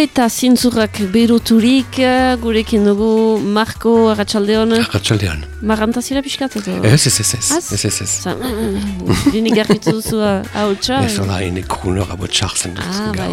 Eta zintzurak beruturik, eh, gurekin dugu Marko Arratxaldeon. Arratxaldeon. Marantazira pixkat edo? Ez, ez, ez, ez. Ez, ez, ez. Zan, Dini garritu duzu hau txar. Ez hola, hene krunor abo txartzen dut. Ah, bai.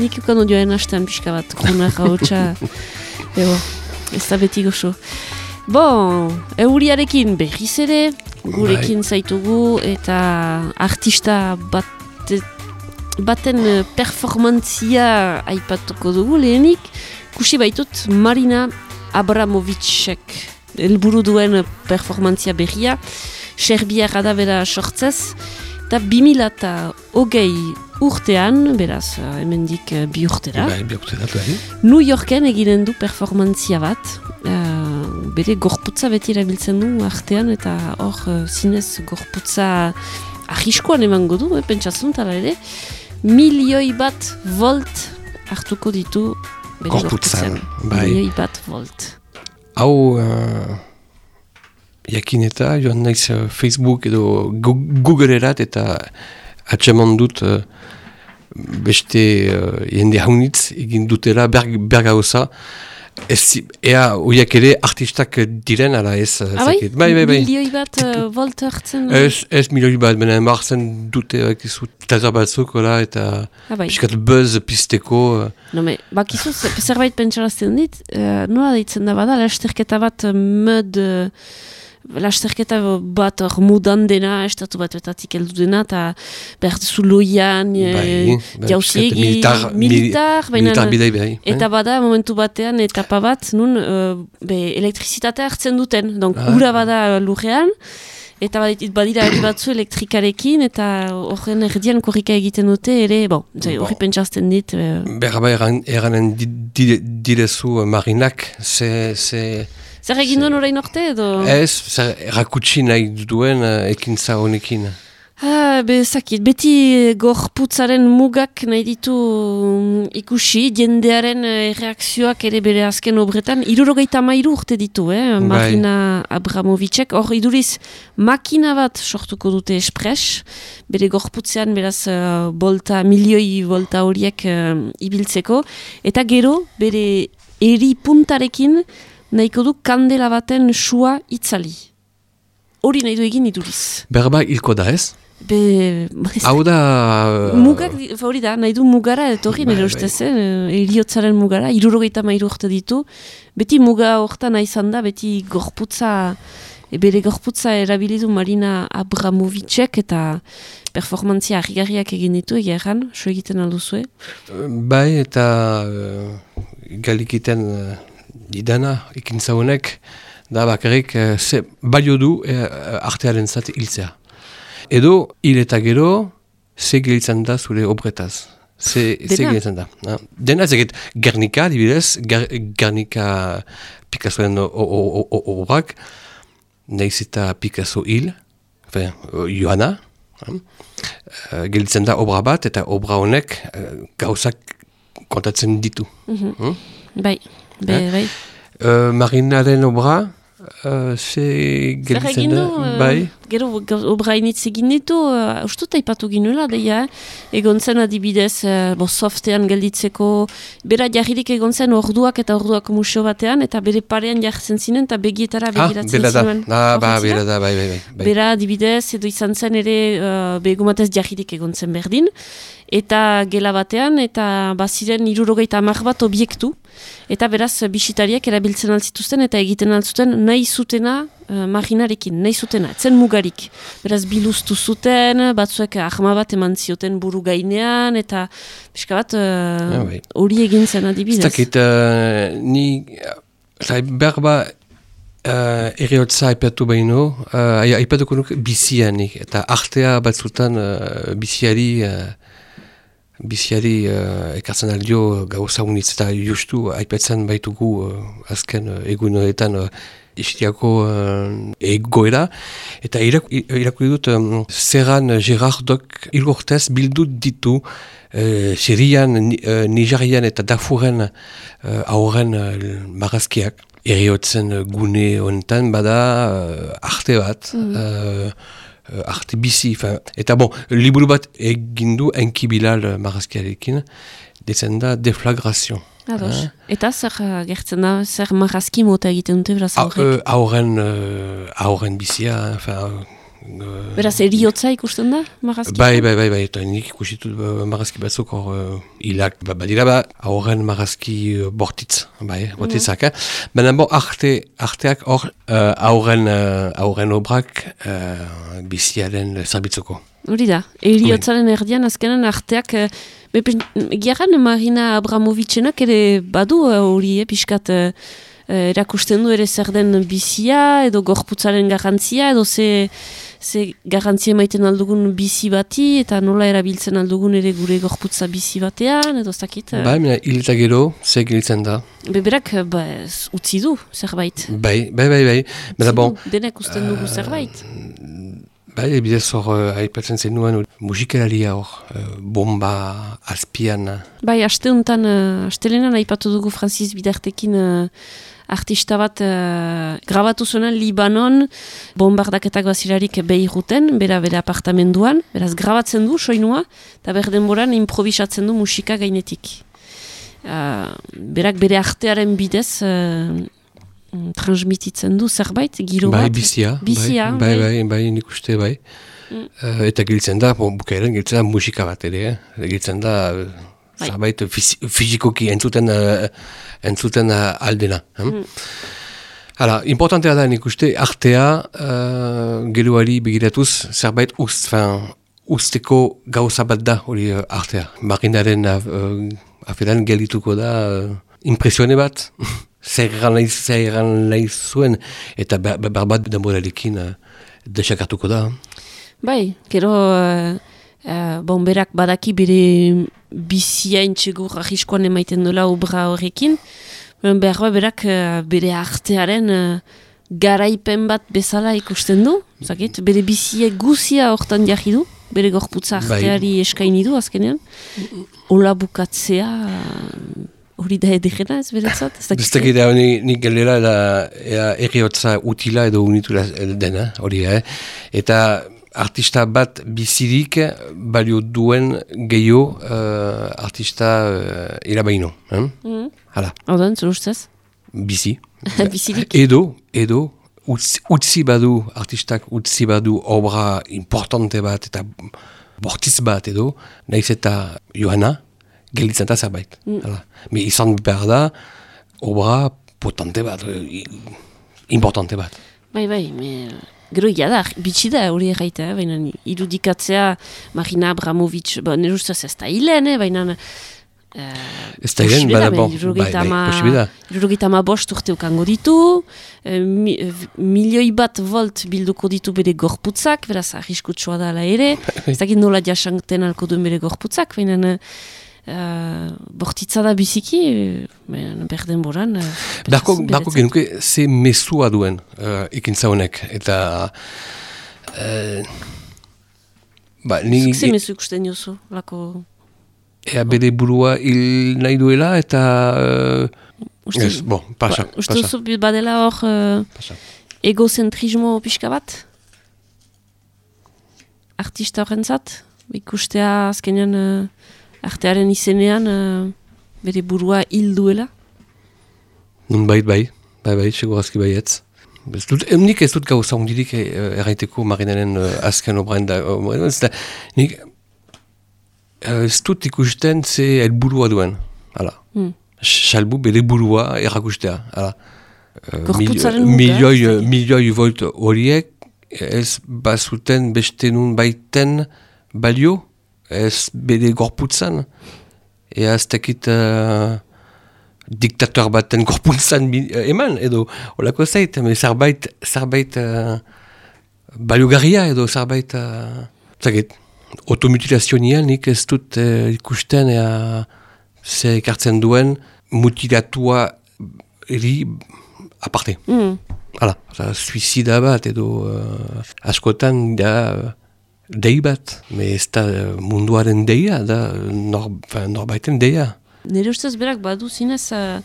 Nik ukan odioen hastean pixka bat, hau txar. Ego, ez da beti goxo. Bon, euriarekin berriz ere, gurekin zaitugu eta artista bat baten eh, performantzia aipatuko dugu lehenik, kusi baitut Marina Abramovicek helburu duen performantzia berria, Serbiara da bera sortzez, eta 2000 eta hogei urtean, beraz, hemendik eh, bi urtera, bi bai. New Yorken eginen du performantzia bat, uh, bere gorputza beti erabiltzen du artean, eta hor uh, zinez gorputza ahiskoan emango du, eh, pentsatzen ere, milioi bat volt hartuko ditu bere Gorputzan, bai. Milioi bat volt. Hau, uh, jakin eta joan naiz uh, Facebook edo Gu- Googleerat eta atxeman dut uh, beste uh, jende haunitz egin dutela berg, bergauza. Ez, ea, oiak ere artistak diren, ala ez. uh, Ah, bai? bai, bai. Milioi bat uh, volt hartzen? Ez, ez milioi bat, bena marzen dute ekizu tazer batzuk, hola, eta Ah, bai. piskat buzz pisteko. uh, No, me, bakizu, ze- zerbait pentsarazten dit, uh, nola deitzen da bada, lasterketa bat uh, mud, uh, lasterketa bat hor mudan dena, estatu bat betatik heldu dena, eta behar duzu loian, bai, bai, jauzi piskat egi, militar, militar, baina, militar bidei bai. eta bada momentu batean etapa bat, nun, uh, be, elektrizitatea hartzen duten, donk, Ah. ura bada lurrean, Eta badit- badira herri batzu elektrikarekin, eta horren erdian korrika egiten dute, ere, bon, zai, horri Bon. pentsazten dit, eh, Berba eran, eranen di- di- direzu marinak, ze, ze, Zer egin duen orain orte edo? ez, zer nahi duen uh, ekintza honekin. Ah, be, zakit, beti gorputzaren mugak nahi ditu mm, ikusi, jendearen eh, reakzioak ere bere azken obretan, irurogeita mairu urte ditu, eh, Bai. Marina Abramovicek, hor iduriz makina bat sortuko dute espres, bere gorputzean beraz eh, bolta, milioi volta horiek eh, ibiltzeko, eta gero bere eri puntarekin nahiko du kandela baten sua itzali. Hori nahi du egin iduriz. Berba hilko da ez? Be, Hau da... uh, Mugak, hori da, nahi du mugara etorri, Bai, nire bai. ustez, eh, eriotzaren mugara, irurogeita mairu urte ditu. Beti muga hortan izan da, beti gorputza, bere gorputza erabilidu Marina Abramovicek eta performantzia harrigarriak egin ditu, egia erran, so egiten alduzue. Bai, eta uh, galikiten didana, ekintza honek, da bakarrik, uh, ze balio du uh, artearen zat hiltzea. Edo, hil eta gero, ze gelitzen da zure obretaz. Ze, ze gelitzen da. Ha? Dena, zegit, Gernika, dibidez, Ger, Gernika Picassoen obrak, nahiz eta Picasso hil, Joana? Uh, gelitzen da obra bat, eta obra honek uh, gauzak kontatzen ditu. Hmm? Bai, be, Eh? bai. Uh, Marinaren obra, uh, ze Zer gelitzen egin da, du, eh, bai, gero gau- obrainitz egin ditu, uh, ustut aipatu ginuela, deia, eh? egon zen adibidez, uh, bo softean gelditzeko, bera jarririk egon zen orduak eta orduak museo batean, eta bere parean jartzen zinen, eta begietara ah, begiratzen bela da, zinuen. ah, ba, bela da, bai, bai, bai, bai. Bera adibidez, edo izan zen ere uh, begumatez jarririk egon zen berdin, eta gela batean, eta baziren irurogeita hamar bat obiektu, eta beraz bisitariak erabiltzen altzituzten, eta egiten altzuten nahi zutena uh, marinarekin, nahi zutena, etzen mugarik. Beraz biluztu zuten, batzuek ahma bat eman zioten buru gainean, eta pixka bat uh, Ah, bai. hori egin zen Ez adibidez. dakit, uh, ni, zai, berba uh, eriotza aipatu behin uh, aipatuko nuke bizianik, eta artea batzutan uh, biziari, uh, biziari uh, ekartzen aldio gauza unitz, eta justu aipatzen baitugu uh, azken uh, egunoetan uh, istiako uh, egoera, eta irakurri dut um, Serran Gerardok ilgortez bildut ditu uh, Sirian, Ni- uh, Nigerian eta Darfuren uh, aurren uh, marazkiak. Eriotzen gune honetan bada uh, arte bat, uh, uh, arte bizi, fin, eta bon, liburu bat egin du enkibilal marazkiarekin, dezen da deflagrazio. Ados. Eta zer uh, gertzen da, zer marrazki mota egiten dute, beraz Au- aurrek? eh, uh, hauren bizia, enfin, Beraz, eriotza ikusten da, marrazki? Bai, bai, bai, bai, eta nik ikusi dut uh, marrazki batzuk hor uh, hilak, ba, badira ba, horren marrazki uh, bortitz, bai, bortitzak, eh? Baina bo, arte, arteak hor uh, aurren, uh, aurren obrak uh, biziaren zerbitzuko. Hori da, eriotzaren erdian azkenan arteak, uh, Giaran Marina Abramovitzenak ere badu eh, hori, eh, pixkat eh, eh, erakusten du ere zer den bizia, edo gorputzaren garrantzia, edo ze, ze garrantzia emaiten aldugun bizi bati, eta nola erabiltzen aldugun ere gure gorputza bizi batean, edo eh, Bai, mena, hil eta gero, ze giltzen da. Beberak eh, ba, utzi du zerbait. Bai, bai, bai, bai. Utzi bon, Denek usten dugu zerbait. Bai, bidez hor, uh, aipatzen zenuen, musikalaria hor, uh, bomba azpian, Bai, aste honetan, uh, astelenan aipatu dugu Francis Bidartekin uh, artista bat uh, grabatu zuenan Libanon bombardaketak bazirarik behiruten, bera bere apartamenduan, beraz grabatzen du soinua, eta berdenboran improvisatzen du musika gainetik. Uh, berak bere artearen bidez uh, transmititzen du zerbait, giro bai, bat. bizia, Bizia, bai, bai. bai, bai, nik uste, bai. Mm. Eh, eta giltzen da, bon, bukaeran giltzen da musika bat ere, eh? giltzen da eh, Bai. zerbait fizi- fizikoki entzuten, uh, entzuten uh, aldena. Eh? Mm. Hala, importantea da nik uste, artea uh, geroari begiratuz zerbait ust, fin, usteko gauza bat da hori uh, artea. Marinaren uh, aferan gelituko da uh, impresione bat, zer egan nahi, zer egan nahi zuen, eta ber, ber, ber bat denborarekin uh, desakartuko da. Bai, gero uh, uh, bomberak badaki bere bizia intxegur ahiskoan emaiten dola obra horrekin, behar ba berak uh, bere artearen uh, garaipen bat bezala ikusten du, zakit, bere bizia guzia hortan jarri du, bere gorputza Bai. arteari eskaini du azkenean, hola bukatzea uh, hori da edegena ez beretzat, ez dakit. Da, ni, ni galera da erriotza utila edo unitura dena, hori, eh? Eta artista bat bizirik balio duen gehiago uh, artista uh, irabaino. Eh? Mhm. Hala, Hau da, zer ustez? bizi. Bizirik. Edo, edo, utzi, utzi badu, artistak utzi badu obra importante bat eta bortiz bat edo, nahiz eta Johanna, gelditzen da zerbait. Hala. Me izan behar da, obra potente bat, eh, importante bat. Bai, bai, me... Gero ia da, bitxi da hori erraita, eh? baina irudikatzea Marina Abramovic, ba, nire ustez ez da hilen, eh? baina... Uh, Ez da hilen, baina bon, bai, bai, da. Irurogeita ama bost urte ukango ditu, eh, mi, milioi bat volt bilduko ditu bere gorputzak, beraz arriskutsua da ala ere, ez dakit nola jasanten alko duen bere gorputzak, baina... Uh, bortitza da biziki, berden boran... Uh, Darko, darko genuke ze mesua duen uh, ekintza honek, eta... Uh, ba, ni, Ze mezu ikusten jozu, lako... ea bere burua hil nahi duela, eta... Uh, Uste, bon, pasa, ba, uste pasa. duzu badela hor uh, pasa. egozentrismo pixka bat? Artista horrentzat? Ikustea azkenean uh, artearen izenean uh, bere burua hil duela? Nun bait bai, bai bai, segurazki baietz. Ez dut, em, nik ez dut gauza hundirik eh, erraiteko marinaren uh, azken obrain da. Uh, ez da nik eh, ez dut ikusten ze helburua duen. Hala. Hmm. Salbu bere burua errakustea. Hala. Uh, Gorputzaren muga, milioi, ez milioi volt horiek ez bazuten beste nun baiten balio, ez bere gorputzan. Ea ez dakit uh, diktator baten gorputzan eh, eman, edo olako zait, me zerbait, zerbait uh, baliogarria edo zerbait, uh, zakit, automutilazionia nik ez dut uh, ikusten ea ze ekartzen duen mutilatua eri aparte. Mm. Hala, suizida bat edo uh, askotan da dei bat, me ez da uh, munduaren deia, da nor, fa, norbaiten deia. Nire ustez berak badu zinez uh,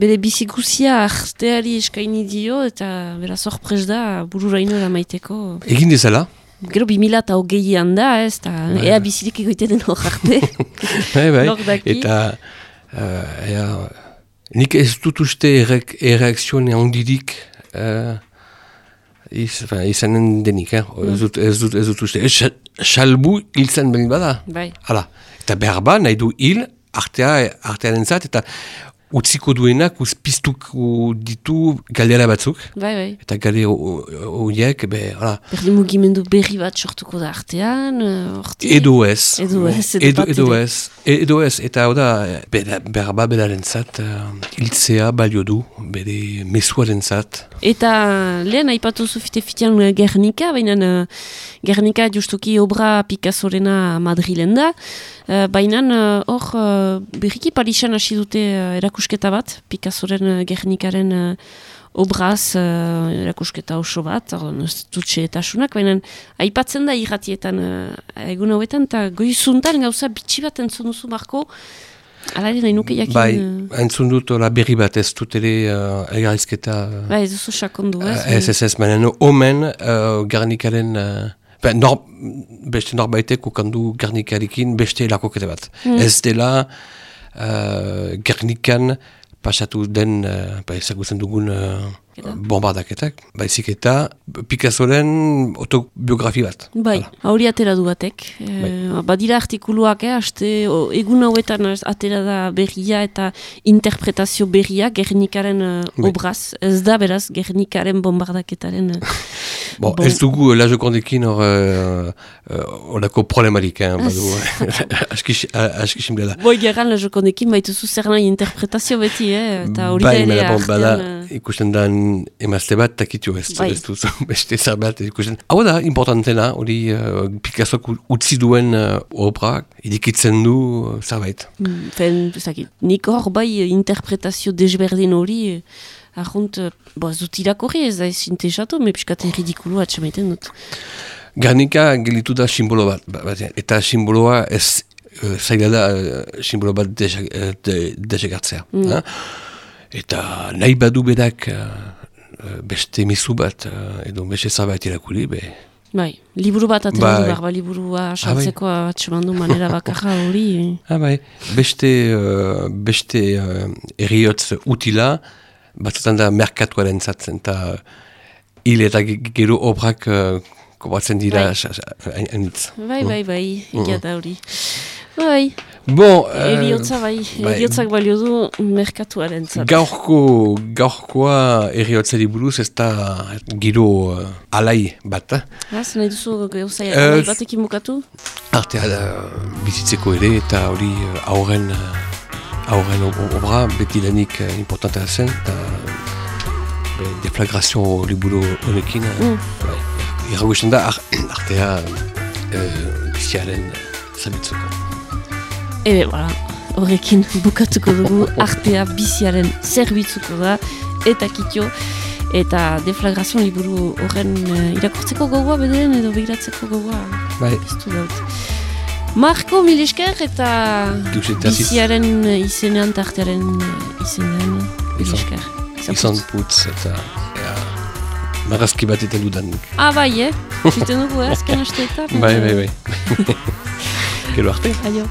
bere bizikusia arteari eskaini dio eta bera sorprez da bururaino eramaiteko. Egin dezala, gero bimila eta hogeian da, ez, eta Bai. ea bizirik egoite den hor arte. Bai, bai. Eta, uh, ea, nik ez dut uste erreak, erreakzione handirik uh, iz, enfin, izanen denik, eh? ez, dut, ez, dut, ez dut uste. Ez, xa- Salbu hil zen behin bada. bai, Hala. Eta behar ba, nahi du hil, artea, artearen zat, eta utziko duenak uzpiztuko ditu galdera batzuk. bai, bai. Eta galdera horiek, be, hala, Berdin mugimendu berri bat sortuko da artean, eh, horti. Edo ez. Edo ez, edo edo, ez. Edo ez, eta hau da, bera- berba beraren zat, uh, hiltzea balio du, bere mesuaren zat. Eta lehen aipatu zufite fitean eh, Gernika, baina eh, Gernika justuki obra Picassorena Madrilen da, eh, baina eh, hor uh, berriki Parisan hasi dute eh, erakusketa bat, Picassoren eh, Gernikaren eh, obraz eh, erakusketa oso bat, orduan ez dut xehetasunak, baina aipatzen da irratietan uh, egun hauetan, eta goizuntan gauza bitxi bat entzun duzu Marko, ala ere nahi nuke jakin... Bai, entzun dut la berri bat ez dut ere uh. Uh, bai, ez duzu sakondu, ez? ez, ez, ez, baina omen uh, garnikaren... Uh, ben, nor, beste norbaitek ukandu garnikarekin beste lakoketa bat. Ez dela uh, garnikan pasatu den, uh, ba, ezagutzen dugun uh? Bombardaketak, baizik eta Picassoren autobiografi bat. Bai, hauri atera du batek. E, badira artikuluak, eh, aste, o, egun hauetan atera da berria eta interpretazio berria Gernikaren uh, Bai. obraz. Ez da beraz Gernikaren bombardaketaren... eh, Bon, Bon. Ez dugu uh, lajokondekin hor uh, uh, olako problemarik, hein, badu. Askis- a- Askisim dela. Boi gerran la jokonekin baituzu zer nahi interpretazio beti, eh? Eta hori da Bai, ere bon, bada, artean... eh, ikusten da emazte bat takitu ez, Bai. ez duzu beste zerbait ikusten. Hau da, importantena, hori uh, Picassok utzi duen uh, obra, idikitzen du uh, zerbait. mm, Fen, ezakit, nik hor bai eh, interpretazio desberdin hori... eh, Arrunt, eh, bo, ez dut irakorri ez da ez interesatu, me piskat ridikulu atxamaiten dut. Garnika gelitu da simbolo bat, ba- batean, eta simboloa ez uh, zaila da uh, simbolo bat eh, de- desegartzea. ha? Eta nahi badu berak uh, uh, beste mizu bat, uh, edo beste zerbait irakuli, be, Bai, liburu bat atera Bai. behar, ba, liburua saltzeko atxemandu manera bakarra hori. Ah, bai. Beste, uh, beste uh, eriotz utila, batzutan da merkatuaren zatzen, eta hil eta ge- gero obrak uh, kobratzen dira Bai. sa- hain- hainitz. Bai, bai, bai, egia da hori. Bai, Bon, eriotza bai, bai. eriotzak balio du merkatuaren zat. gaurko, gaurkoa eriotzari buruz ez da giro uh, alai bat, eh? Ha, zen nahi duzu gauza Ez. uh, batekin bukatu? artea da bizitzeko ere eta hori aurren aurren obra beti lanik importantea zen eta be, deflagrazio liburu honekin Mm. bai, irragusten da ar, artea uh, biziaren zabitzeko. Ebe, voilà, horrekin bukatuko dugu artea biziaren zerbitzuko da, eta kitio, eta deflagrazio liburu horren uh, irakurtzeko gogoa bederen edo begiratzeko gogoa Bai, piztu daut. Marko Milisker eta eta biziaren eh, izenean eta artearen eh, izenean Milisker. izan putz eta ea, marrazki bat eta dudanik. Ah, bai, eh? Ziten dugu, eh? Azken asteetan. Bai, bai, bai. Gero arte. Aio.